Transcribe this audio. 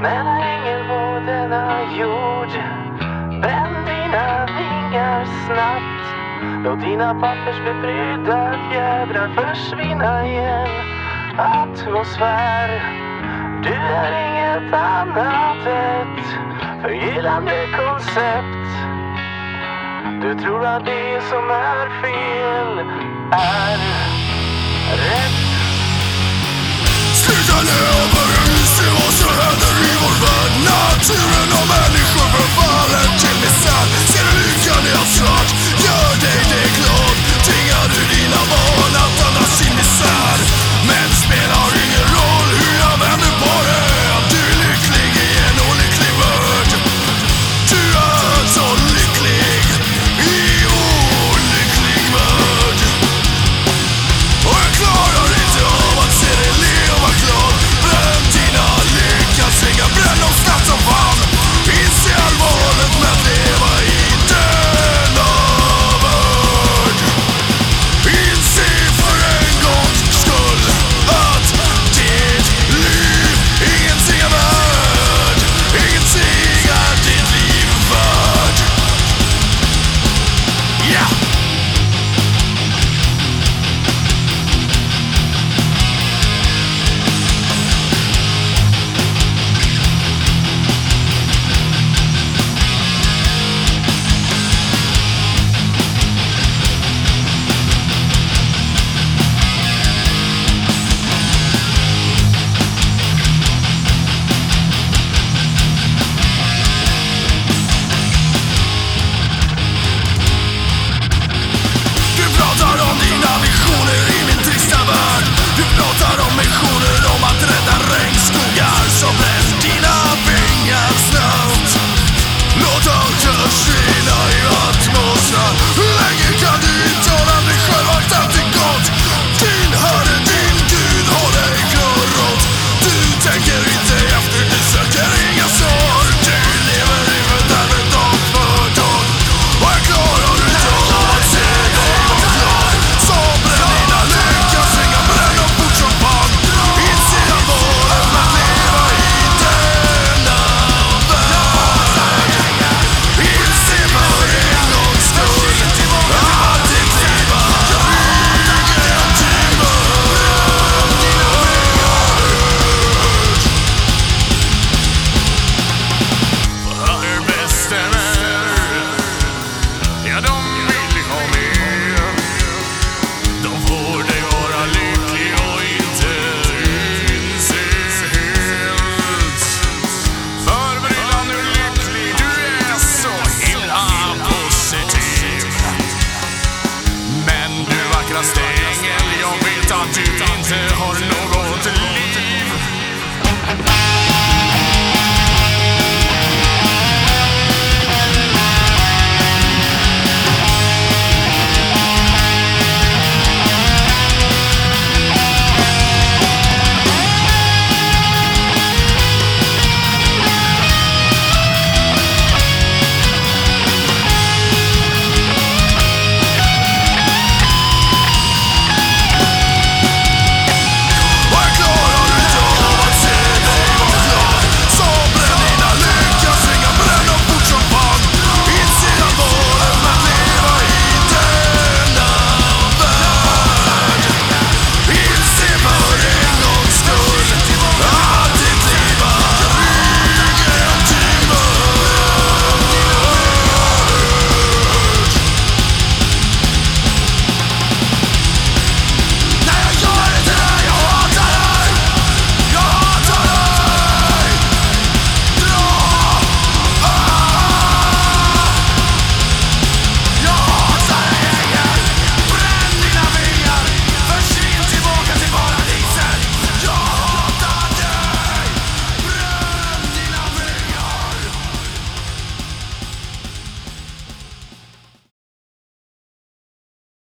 Snälla ängel på denna jord Bränn dina vingar snabbt. Låt dina pappersbeprydda fjädrar försvinna i en atmosfär. Du är inget annat ett förgyllande koncept. Du tror att det som är fel är rätt. Sluta nu!